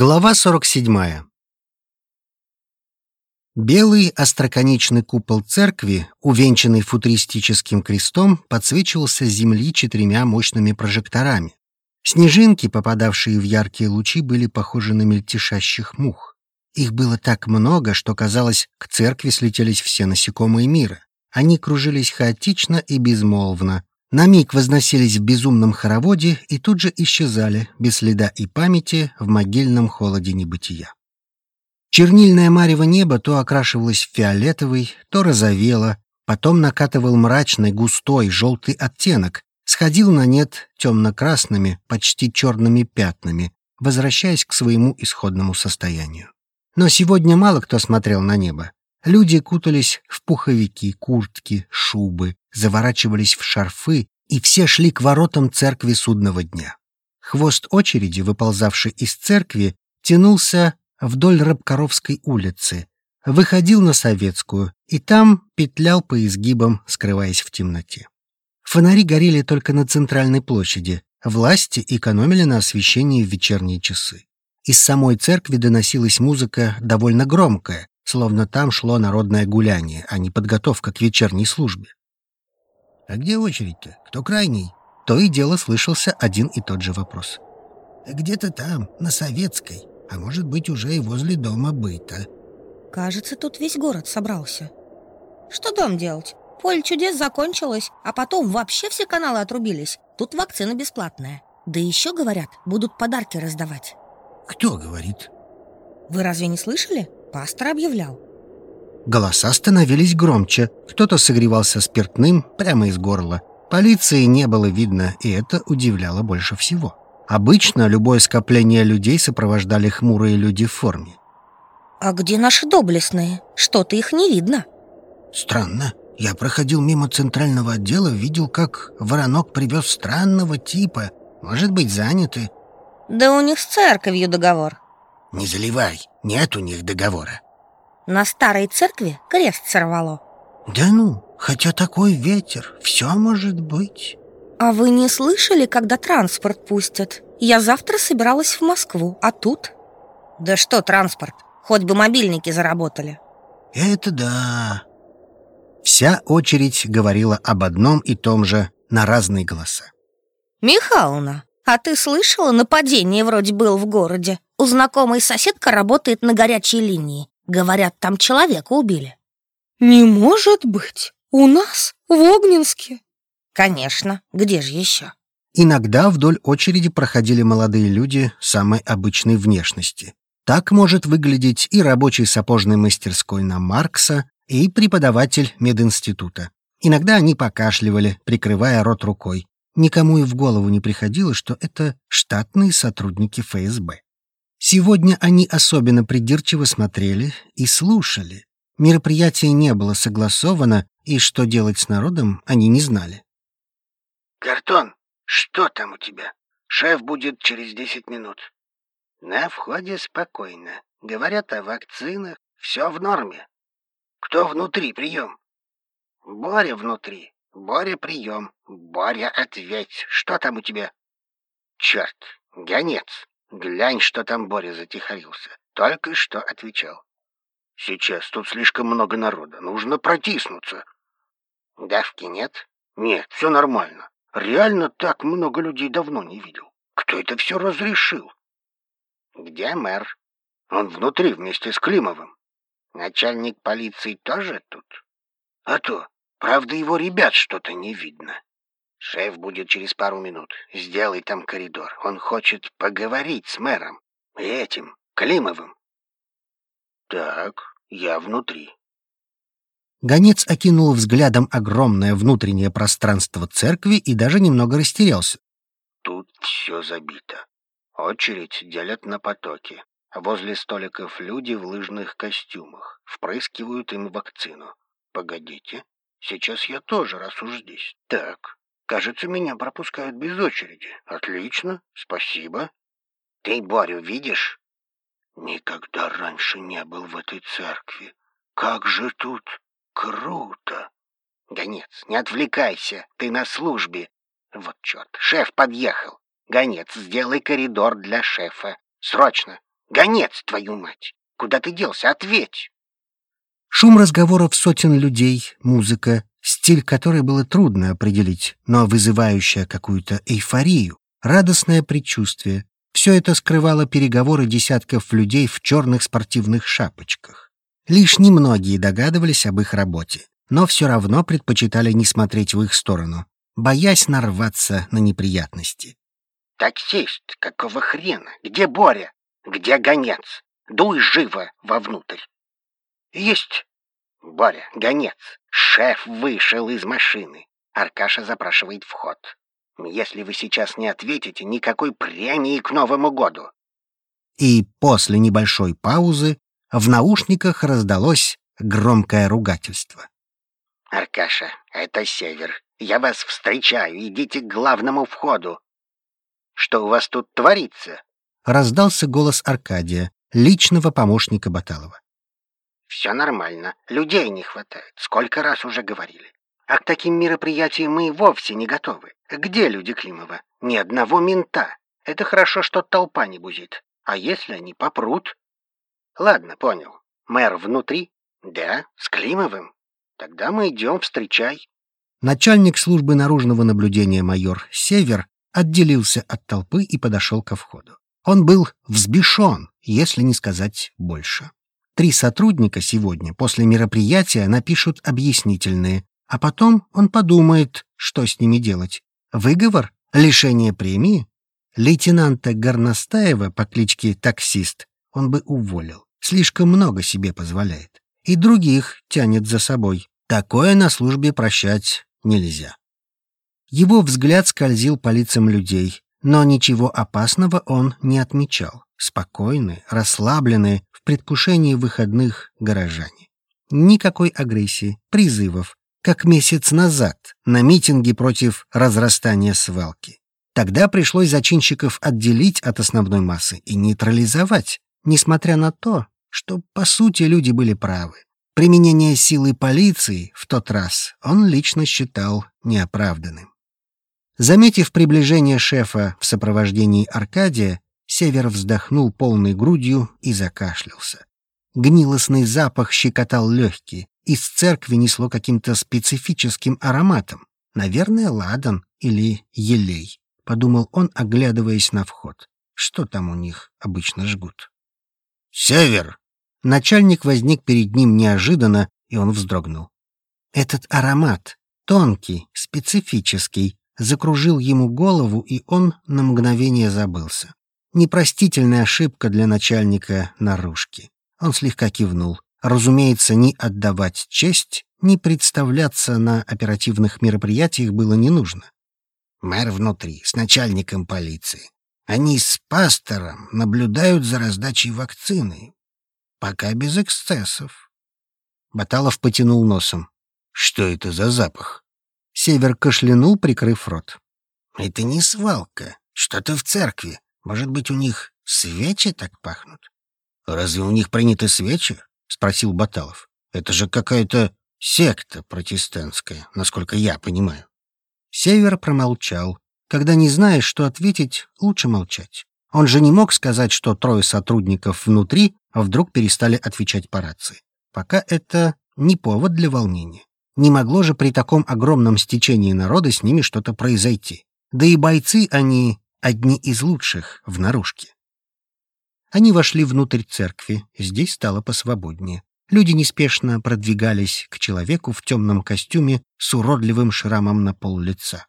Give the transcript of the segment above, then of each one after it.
Глава 47. Белый остроконечный купол церкви, увенчанный футуристическим крестом, подсвечивался с земли четырьмя мощными прожекторами. Снежинки, попадавшие в яркие лучи, были похожи на мельтешащих мух. Их было так много, что, казалось, к церкви слетелись все насекомые мира. Они кружились хаотично и безмолвно, на миг возносились в безумном хороводе и тут же исчезали, без следа и памяти, в могильном холоде небытия. Чернильное марево небо то окрашивалось в фиолетовый, то розовело, потом накатывал мрачный, густой, желтый оттенок, сходил на нет темно-красными, почти черными пятнами, возвращаясь к своему исходному состоянию. Но сегодня мало кто смотрел на небо. Люди кутались в пуховики, куртки, шубы, заворачивались в шарфы, и все шли к воротам церкви судного дня. Хвост очереди, выползавший из церкви, тянулся вдоль Рабкоровской улицы, выходил на Советскую и там петлял по изгибам, скрываясь в темноте. Фонари горели только на центральной площади. Власти экономили на освещении в вечерние часы. Из самой церкви доносилась музыка довольно громкая, словно там шло народное гуляние, а не подготовка к вечерней службе. «А где очередь-то? Кто крайний?» То и дело слышался один и тот же вопрос. «Где-то там, на Советской, а может быть, уже и возле дома быта». Кажется, тут весь город собрался. Что дом делать? Поле чудес закончилось, а потом вообще все каналы отрубились. Тут вакцина бесплатная. Да еще, говорят, будут подарки раздавать. Кто говорит? Вы разве не слышали? Пастор объявлял. Голоса становились громче. Кто-то согревался спиртным прямо из горла. Полиции не было видно, и это удивляло больше всего. Обычно любое скопление людей сопровождали хмурые люди в форме. «А где наши доблестные? Что-то их не видно». «Странно. Я проходил мимо центрального отдела, видел, как воронок привез странного типа. Может быть, заняты». «Да у них с церковью договор». «Не заливай. Нет у них договора». На старой церкви крест сорвало. Да ну, хотя такой ветер, все может быть. А вы не слышали, когда транспорт пустят? Я завтра собиралась в Москву, а тут? Да что транспорт? Хоть бы мобильники заработали. Это да. Вся очередь говорила об одном и том же на разные голоса. Михайловна, а ты слышала, нападение вроде было в городе? У знакомой соседка работает на горячей линии. Говорят, там человека убили. Не может быть. У нас? В Огненске? Конечно. Где же еще? Иногда вдоль очереди проходили молодые люди самой обычной внешности. Так может выглядеть и рабочий сапожной мастерской на Маркса, и преподаватель мединститута. Иногда они покашливали, прикрывая рот рукой. Никому и в голову не приходило, что это штатные сотрудники ФСБ. Сегодня они особенно придирчиво смотрели и слушали. Мероприятие не было согласовано, и что делать с народом, они не знали. «Картон, что там у тебя? Шеф будет через десять минут». «На входе спокойно. Говорят о вакцинах. Все в норме. Кто внутри? Прием». «Боря внутри. Боря, прием. Боря, ответь. Что там у тебя?» «Черт, гонец. Глянь, что там Боря затихарился. Только что отвечал. Сейчас тут слишком много народа. Нужно протиснуться. Давки нет? Нет, все нормально. Реально так много людей давно не видел. Кто это все разрешил? Где мэр? Он внутри вместе с Климовым. Начальник полиции тоже тут? А то, правда, его ребят что-то не видно. Шеф будет через пару минут. Сделай там коридор. Он хочет поговорить с мэром. И этим, Климовым. Так, я внутри. Гонец окинул взглядом огромное внутреннее пространство церкви и даже немного растерялся. Тут все забито. Очередь делят на потоки. Возле столиков люди в лыжных костюмах. Впрыскивают им вакцину. Погодите, сейчас я тоже, раз уж здесь. Так, Кажется, меня пропускают без очереди. Отлично, спасибо. Ты Борю видишь? Никогда раньше не был в этой церкви. Как же тут круто! Гонец, не отвлекайся, ты на службе. Вот черт, шеф подъехал. Гонец, сделай коридор для шефа. Срочно. Гонец, твою мать! Куда ты делся? Ответь!» Шум разговоров сотен людей, музыка, стиль которой было трудно определить, но вызывающая какую-то эйфорию, радостное предчувствие. Все это скрывало переговоры десятков людей в черных спортивных шапочках. Лишь немногие догадывались об их работе, но все равно предпочитали не смотреть в их сторону, боясь нарваться на неприятности. «Таксист, какого хрена? Где Боря? Где гонец? Дуй живо вовнутрь!» «Есть!» «Боря, гонец, шеф вышел из машины. Аркаша запрашивает вход. Если вы сейчас не ответите, никакой премии к Новому году». И после небольшой паузы в наушниках раздалось громкое ругательство. «Аркаша, это Север. Я вас встречаю. Идите к главному входу. Что у вас тут творится?» Раздался голос Аркадия, личного помощника Баталова. «Все нормально. Людей не хватает. Сколько раз уже говорили. А к таким мероприятиям мы и вовсе не готовы. Где люди Климова? Ни одного мента. Это хорошо, что толпа не бузит. А если они попрут? Ладно, понял. Мэр внутри? Да, с Климовым. Тогда мы идем, встречай. Начальник службы наружного наблюдения майор Север отделился от толпы и подошел ко входу. Он был взбешен, если не сказать больше. Три сотрудника сегодня после мероприятия напишут объяснительные, а потом он подумает, что с ними делать. Выговор? Лишение премии? Лейтенанта Горностаева по кличке Таксист он бы уволил. Слишком много себе позволяет. И других тянет за собой. Такое на службе прощать нельзя. Его взгляд скользил по лицам людей, но ничего опасного он не отмечал. Спокойные, расслабленные, в предвкушении выходных горожане. Никакой агрессии, призывов, как месяц назад на митинге против разрастания свалки. Тогда пришлось зачинщиков отделить от основной массы и нейтрализовать, несмотря на то, что, по сути, люди были правы. Применение силы полиции в тот раз он лично считал неоправданным. Заметив приближение шефа в сопровождении Аркадия, Север вздохнул полной грудью и закашлялся. Гнилостный запах щекотал легкие, из церкви несло каким-то специфическим ароматом. Наверное, ладан или елей, — подумал он, оглядываясь на вход. Что там у них обычно жгут? «Север!» Начальник возник перед ним неожиданно, и он вздрогнул. Этот аромат, тонкий, специфический, закружил ему голову, и он на мгновение забылся. Непростительная ошибка для начальника наружки. Он слегка кивнул. Разумеется, ни отдавать честь, ни представляться на оперативных мероприятиях было не нужно. Мэр внутри, с начальником полиции. Они с пастором наблюдают за раздачей вакцины. Пока без эксцессов. Баталов потянул носом. Что это за запах? Север кашлянул, прикрыв рот. Это не свалка. Что-то в церкви. Может быть, у них свечи так пахнут? Разве у них приняты свечи? Спросил Баталов. Это же какая-то секта протестантская, насколько я понимаю. Север промолчал. Когда не знаешь, что ответить, лучше молчать. Он же не мог сказать, что трое сотрудников внутри вдруг перестали отвечать по рации. Пока это не повод для волнения. Не могло же при таком огромном стечении народа с ними что-то произойти. Да и бойцы они одни из лучших в наружке. Они вошли внутрь церкви, здесь стало посвободнее. Люди неспешно продвигались к человеку в темном костюме с уродливым шрамом на пол лица.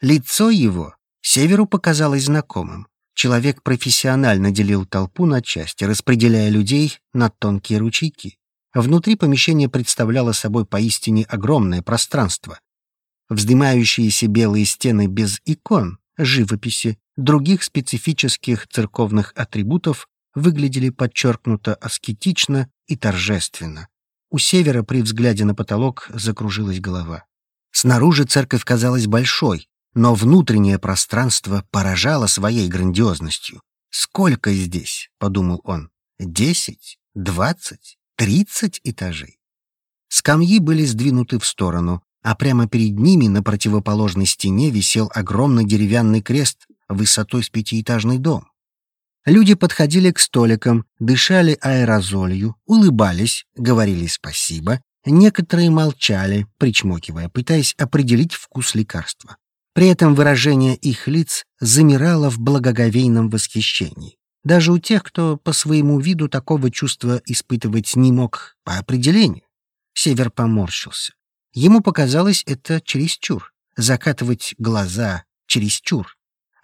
Лицо его Северу показалось знакомым. Человек профессионально делил толпу на части, распределяя людей на тонкие ручейки. Внутри помещение представляло собой поистине огромное пространство. Вздымающиеся белые стены без икон, живописи, других специфических церковных атрибутов выглядели подчеркнуто аскетично и торжественно. У севера при взгляде на потолок закружилась голова. Снаружи церковь казалась большой, но внутреннее пространство поражало своей грандиозностью. «Сколько здесь?» — подумал он. «Десять? Двадцать? Тридцать этажей?» Скамьи были сдвинуты в сторону, а прямо перед ними на противоположной стене висел огромный деревянный крест высотой с пятиэтажный дом. Люди подходили к столикам, дышали аэрозолью, улыбались, говорили спасибо. Некоторые молчали, причмокивая, пытаясь определить вкус лекарства. При этом выражение их лиц замирало в благоговейном восхищении. Даже у тех, кто по своему виду такого чувства испытывать не мог по определению. Север поморщился. Ему показалось это чересчур. Закатывать глаза чересчур.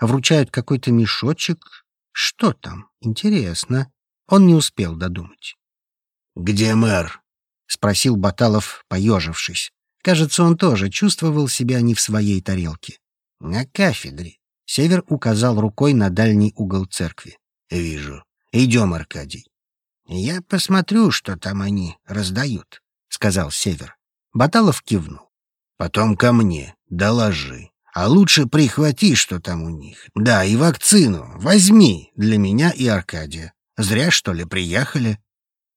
Вручают какой-то мешочек. Что там? Интересно. Он не успел додумать. «Где мэр?» — спросил Баталов, поежившись. Кажется, он тоже чувствовал себя не в своей тарелке. На кафедре. Север указал рукой на дальний угол церкви. Вижу. Идем, Аркадий. Я посмотрю, что там они раздают, сказал Север. Баталов кивнул. Потом ко мне. Доложи. А лучше прихвати, что там у них. Да, и вакцину. Возьми для меня и Аркадия. Зря, что ли, приехали?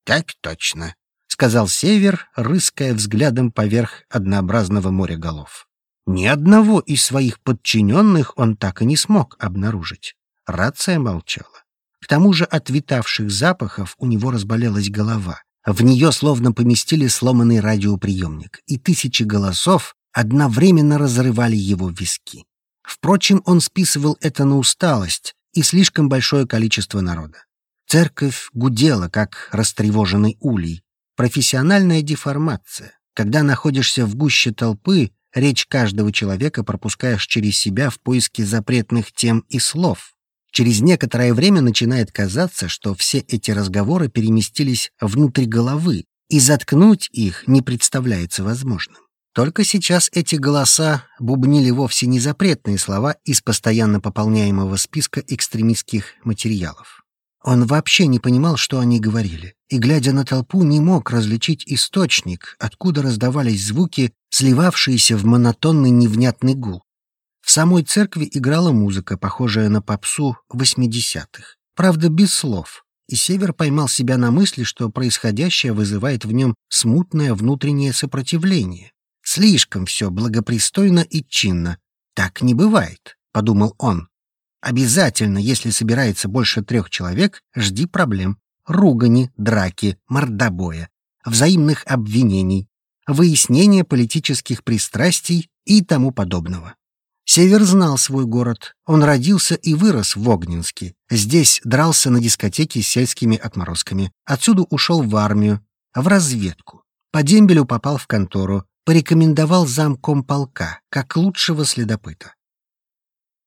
Так точно, сказал Север, рыская взглядом поверх однообразного моря голов. Ни одного из своих подчиненных он так и не смог обнаружить. Рация молчала. К тому же от витавших запахов у него разболелась голова. В нее словно поместили сломанный радиоприемник, и тысячи голосов одновременно разрывали его виски. Впрочем, он списывал это на усталость и слишком большое количество народа. Церковь гудела, как растревоженный улей. Профессиональная деформация. Когда находишься в гуще толпы, Речь каждого человека пропускаешь через себя в поиске запретных тем и слов. Через некоторое время начинает казаться, что все эти разговоры переместились внутрь головы, и заткнуть их не представляется возможным. Только сейчас эти голоса бубнили вовсе не запретные слова из постоянно пополняемого списка экстремистских материалов. Он вообще не понимал, что они говорили, и, глядя на толпу, не мог различить источник, откуда раздавались звуки, сливавшиеся в монотонный невнятный гул. В самой церкви играла музыка, похожая на попсу восьмидесятых. Правда, без слов, и Север поймал себя на мысли, что происходящее вызывает в нем смутное внутреннее сопротивление. Слишком все благопристойно и чинно. Так не бывает, — подумал он. Обязательно, если собирается больше трех человек, жди проблем. Ругани, драки, мордобоя, взаимных обвинений, выяснения политических пристрастий и тому подобного. Север знал свой город. Он родился и вырос в Огненске. Здесь дрался на дискотеке с сельскими отморозками. Отсюда ушел в армию, в разведку. По дембелю попал в контору. Порекомендовал замком полка, как лучшего следопыта.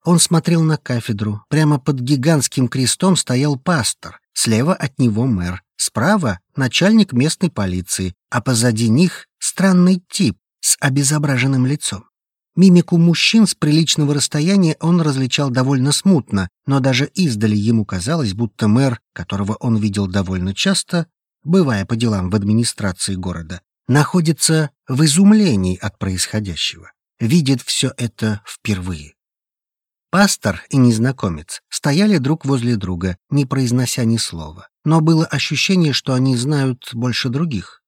Он смотрел на кафедру. Прямо под гигантским крестом стоял пастор. Слева от него мэр. Справа — начальник местной полиции. А позади них — странный тип с обезображенным лицом. Мимику мужчин с приличного расстояния он различал довольно смутно, но даже издали ему казалось, будто мэр, которого он видел довольно часто, бывая по делам в администрации города, находится в изумлении от происходящего, видит все это впервые. Пастор и незнакомец стояли друг возле друга, не произнося ни слова, но было ощущение, что они знают больше других.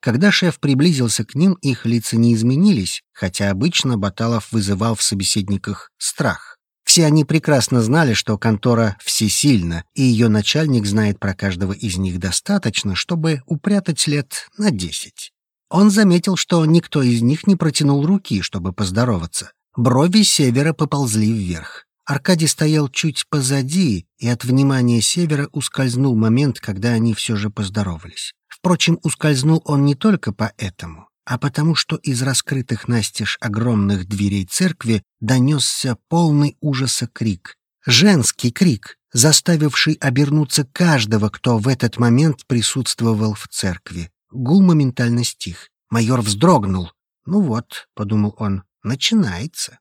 Когда шеф приблизился к ним, их лица не изменились, хотя обычно Баталов вызывал в собеседниках страх. Все они прекрасно знали, что контора всесильна, и ее начальник знает про каждого из них достаточно, чтобы упрятать лет на десять. Он заметил, что никто из них не протянул руки, чтобы поздороваться. Брови севера поползли вверх. Аркадий стоял чуть позади, и от внимания севера ускользнул момент, когда они все же поздоровались. Впрочем, ускользнул он не только поэтому, а потому что из раскрытых настежь огромных дверей церкви донесся полный ужаса крик. Женский крик, заставивший обернуться каждого, кто в этот момент присутствовал в церкви. Гул моментально стих. Майор вздрогнул. «Ну вот», — подумал он, начинается.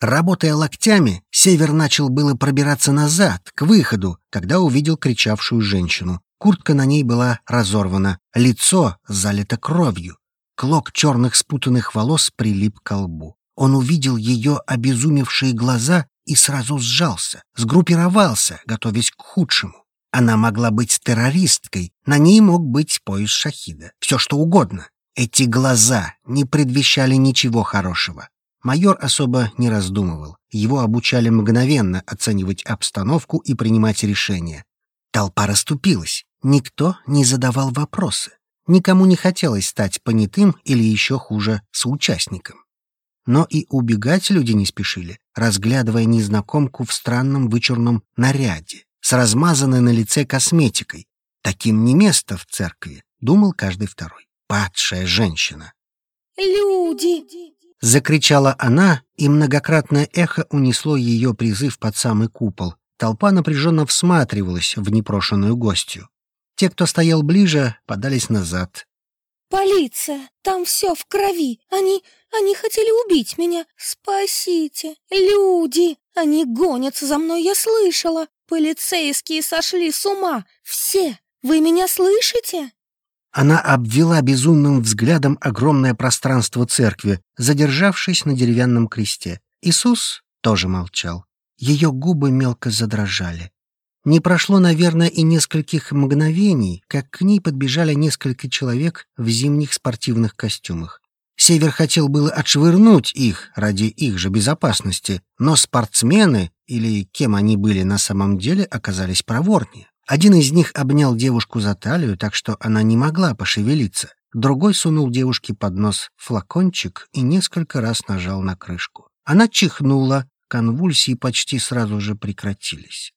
Работая локтями, Север начал было пробираться назад, к выходу, когда увидел кричавшую женщину. Куртка на ней была разорвана, лицо залито кровью. Клок черных спутанных волос прилип к лбу. Он увидел ее обезумевшие глаза и сразу сжался, сгруппировался, готовясь к худшему. Она могла быть террористкой, на ней мог быть пояс шахида, все что угодно. Эти глаза не предвещали ничего хорошего. Майор особо не раздумывал. Его обучали мгновенно оценивать обстановку и принимать решения. Толпа расступилась. Никто не задавал вопросы. Никому не хотелось стать понятым или еще хуже, соучастником. Но и убегать люди не спешили, разглядывая незнакомку в странном вычурном наряде, с размазанной на лице косметикой. Таким не место в церкви, думал каждый второй. Падшая женщина. «Люди!» — закричала она, и многократное эхо унесло ее призыв под самый купол. Толпа напряженно всматривалась в непрошенную гостью. Те, кто стоял ближе, подались назад. «Полиция! Там все в крови! Они... они хотели убить меня! Спасите! Люди! Они гонятся за мной, я слышала! Полицейские сошли с ума! Все! Вы меня слышите?» Она обвела безумным взглядом огромное пространство церкви, задержавшись на деревянном кресте. Иисус тоже молчал. Ее губы мелко задрожали. Не прошло, наверное, и нескольких мгновений, как к ней подбежали несколько человек в зимних спортивных костюмах. Север хотел было отшвырнуть их ради их же безопасности, но спортсмены, или кем они были на самом деле, оказались проворнее. Один из них обнял девушку за талию, так что она не могла пошевелиться. Другой сунул девушке под нос флакончик и несколько раз нажал на крышку. Она чихнула, конвульсии почти сразу же прекратились.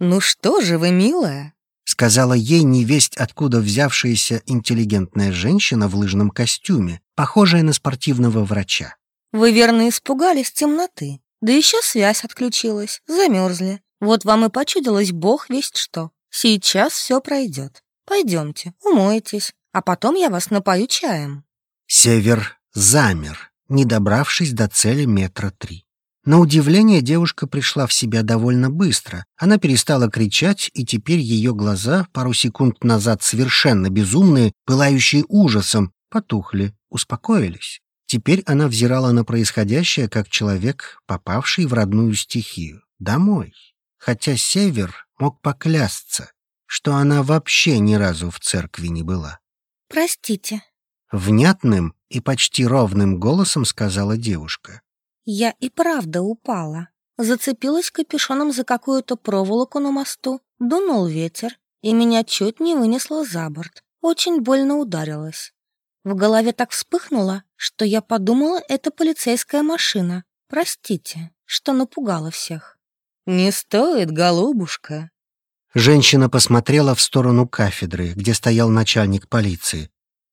«Ну что же вы, милая?» — сказала ей невесть, откуда взявшаяся интеллигентная женщина в лыжном костюме, похожая на спортивного врача. «Вы верно испугались темноты. Да еще связь отключилась, замерзли. Вот вам и почудилось бог весть что. Сейчас все пройдет. Пойдемте, умойтесь, а потом я вас напою чаем». Север замер, не добравшись до цели метра три. На удивление девушка пришла в себя довольно быстро. Она перестала кричать, и теперь ее глаза, пару секунд назад совершенно безумные, пылающие ужасом, потухли, успокоились. Теперь она взирала на происходящее как человек, попавший в родную стихию, домой. Хотя Север мог поклясться, что она вообще ни разу в церкви не была. «Простите». Внятным и почти ровным голосом сказала девушка. «Я и правда упала. Зацепилась капюшоном за какую-то проволоку на мосту, дунул ветер, и меня чуть не вынесло за борт. Очень больно ударилась. В голове так вспыхнуло, что я подумала, это полицейская машина. Простите, что напугала всех. «Не стоит, голубушка». Женщина посмотрела в сторону кафедры, где стоял начальник полиции.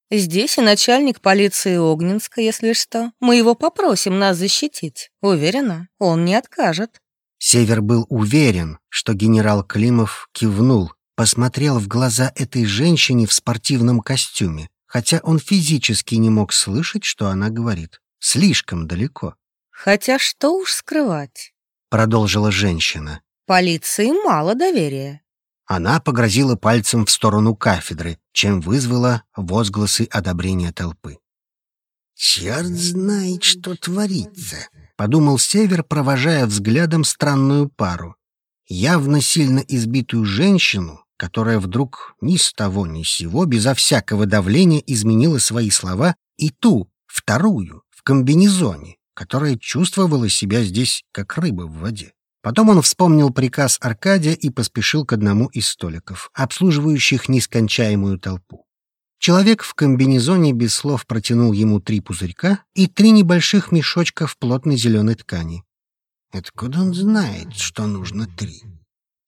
«Здесь и начальник полиции Огненска, если что. Мы его попросим нас защитить. Уверена, он не откажет». Север был уверен, что генерал Климов кивнул, посмотрел в глаза этой женщине в спортивном костюме, хотя он физически не мог слышать, что она говорит. Слишком далеко. «Хотя что уж скрывать», — продолжила женщина. «Полиции мало доверия. Она погрозила пальцем в сторону кафедры, чем вызвала возгласы одобрения толпы. «Черт знает, что творится», — подумал Север, провожая взглядом странную пару. Явно сильно избитую женщину, которая вдруг ни с того ни с сего, безо всякого давления изменила свои слова, и ту, вторую, в комбинезоне, которая чувствовала себя здесь как рыба в воде. Потом он вспомнил приказ Аркадия и поспешил к одному из столиков, обслуживающих нескончаемую толпу. Человек в комбинезоне без слов протянул ему три пузырька и три небольших мешочка в плотной зеленой ткани. Откуда он знает, что нужно три?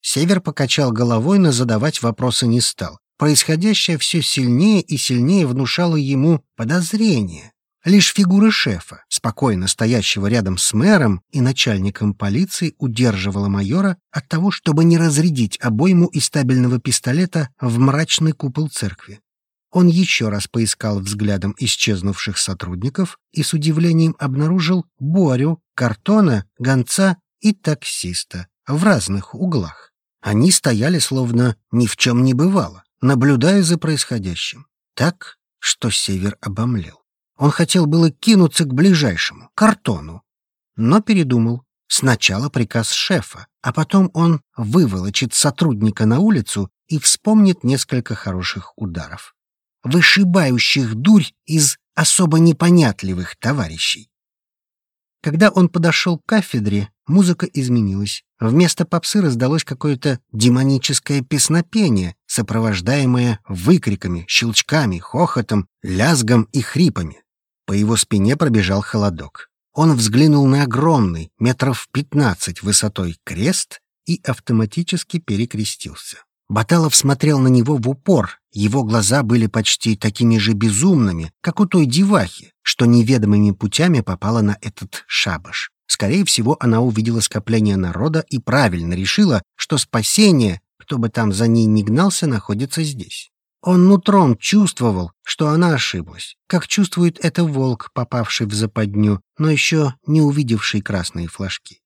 Север покачал головой, но задавать вопросы не стал. Происходящее все сильнее и сильнее внушало ему подозрение. Лишь фигура шефа, спокойно стоящего рядом с мэром и начальником полиции, удерживала майора от того, чтобы не разрядить обойму из стабильного пистолета в мрачный купол церкви. Он еще раз поискал взглядом исчезнувших сотрудников и с удивлением обнаружил Борю, Картона, Гонца и таксиста в разных углах. Они стояли словно ни в чем не бывало, наблюдая за происходящим. Так, что Север обомлел. Он хотел было кинуться к ближайшему, картону, но передумал. Сначала приказ шефа, а потом он выволочит сотрудника на улицу и вспомнит несколько хороших ударов, вышибающих дурь из особо непонятливых товарищей. Когда он подошел к кафедре, музыка изменилась. Вместо попсы раздалось какое-то демоническое песнопение, сопровождаемое выкриками, щелчками, хохотом, лязгом и хрипами. По его спине пробежал холодок. Он взглянул на огромный, метров пятнадцать высотой крест и автоматически перекрестился. Баталов смотрел на него в упор, его глаза были почти такими же безумными, как у той девахи, что неведомыми путями попала на этот шабаш. Скорее всего, она увидела скопление народа и правильно решила, что спасение, кто бы там за ней ни гнался, находится здесь. Он нутром чувствовал, что она ошиблась, как чувствует это волк, попавший в западню, но еще не увидевший красные флажки.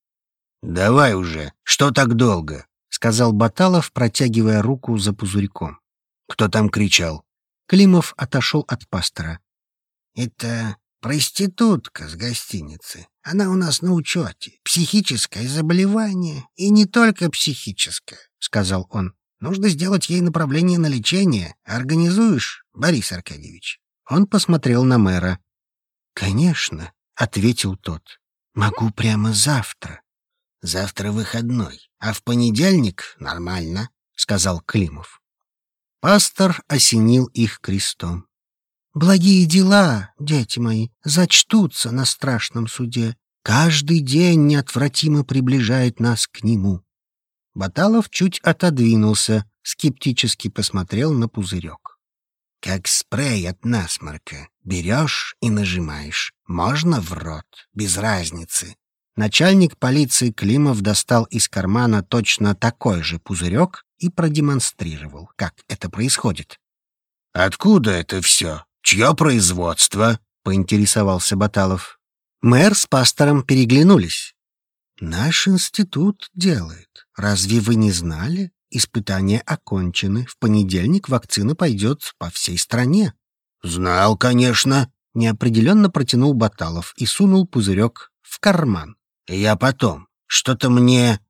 «Давай уже, что так долго?» сказал Баталов, протягивая руку за пузырьком. «Кто там кричал?» Климов отошел от пастора. «Это проститутка с гостиницы. Она у нас на учете. Психическое заболевание. И не только психическое», — сказал он. «Нужно сделать ей направление на лечение. Организуешь, Борис Аркадьевич?» Он посмотрел на мэра. «Конечно», — ответил тот. «Могу прямо завтра». «Завтра выходной, а в понедельник нормально», — сказал Климов. Пастор осенил их крестом. «Благие дела, дети мои, зачтутся на страшном суде. Каждый день неотвратимо приближает нас к нему». Баталов чуть отодвинулся, скептически посмотрел на пузырек. «Как спрей от насморка. Берешь и нажимаешь. Можно в рот, без разницы. Начальник полиции Климов достал из кармана точно такой же пузырек и продемонстрировал, как это происходит. «Откуда это все? Чье производство?» — поинтересовался Баталов. Мэр с пастором переглянулись. «Наш институт делает. Разве вы не знали? Испытания окончены. В понедельник вакцина пойдет по всей стране». «Знал, конечно», — неопределенно протянул Баталов и сунул пузырек в карман. Я потом. Что-то мне...»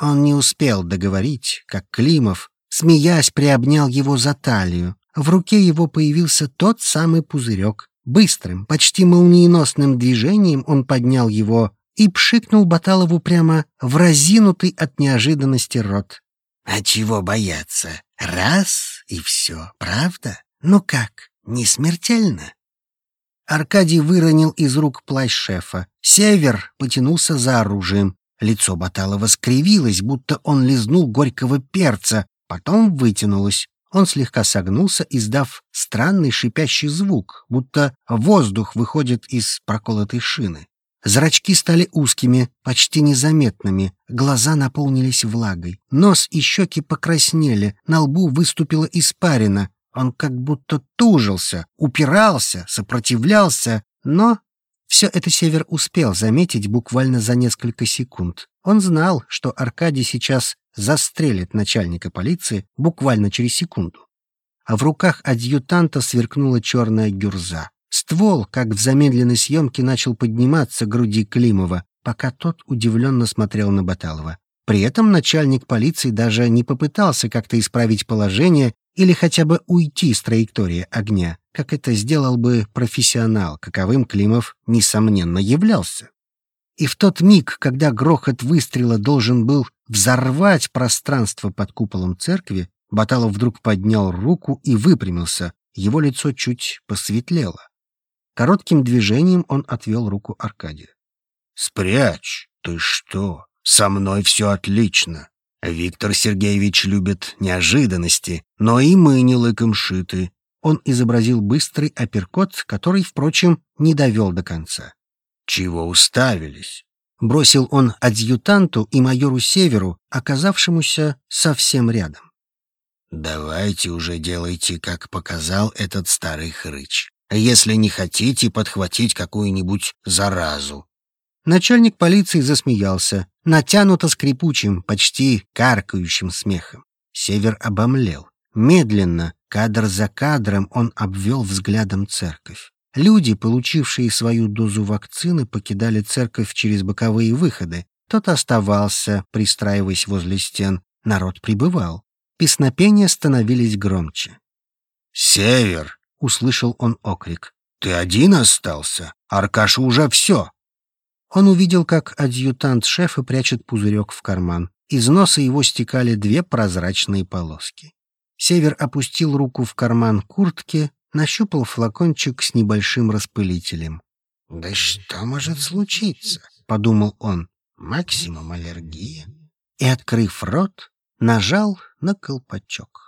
Он не успел договорить, как Климов, смеясь, приобнял его за талию. В руке его появился тот самый пузырек. Быстрым, почти молниеносным движением он поднял его и пшикнул Баталову прямо в разинутый от неожиданности рот. «А чего бояться? Раз — и все, правда? Ну как, не смертельно?» Аркадий выронил из рук плащ шефа. Север потянулся за оружием. Лицо Баталова скривилось, будто он лизнул горького перца, потом вытянулось. Он слегка согнулся, издав странный шипящий звук, будто воздух выходит из проколотой шины. Зрачки стали узкими, почти незаметными, глаза наполнились влагой, нос и щеки покраснели, на лбу выступила испарина, он как будто тужился, упирался, сопротивлялся, но все это Север успел заметить буквально за несколько секунд. Он знал, что Аркадий сейчас застрелит начальника полиции буквально через секунду. А в руках адъютанта сверкнула черная гюрза. Ствол, как в замедленной съемке, начал подниматься к груди Климова, пока тот удивленно смотрел на Баталова. При этом начальник полиции даже не попытался как-то исправить положение или хотя бы уйти с траектории огня, как это сделал бы профессионал, каковым Климов, несомненно, являлся. И в тот миг, когда грохот выстрела должен был взорвать пространство под куполом церкви, Баталов вдруг поднял руку и выпрямился, его лицо чуть посветлело. Коротким движением он отвел руку Аркадия. «Спрячь! Ты что? Со мной все отлично. Виктор Сергеевич любит неожиданности, но и мы не лыком шиты. Он изобразил быстрый апперкот, который, впрочем, не довел до конца. «Чего уставились?» Бросил он адъютанту и майору Северу, оказавшемуся совсем рядом. «Давайте уже делайте, как показал этот старый хрыч. Если не хотите подхватить какую-нибудь заразу». Начальник полиции засмеялся, натянуто скрипучим, почти каркающим смехом. Север обомлел. Медленно, кадр за кадром, он обвел взглядом церковь. Люди, получившие свою дозу вакцины, покидали церковь через боковые выходы. Тот оставался, пристраиваясь возле стен. Народ прибывал. Песнопения становились громче. «Север!» — услышал он окрик. «Ты один остался? Аркаша уже все!» Он увидел, как адъютант шефа прячет пузырек в карман. Из носа его стекали две прозрачные полоски. Север опустил руку в карман куртки, нащупал флакончик с небольшим распылителем. «Да что может случиться?» — подумал он. «Максимум аллергия». И, открыв рот, нажал на колпачок.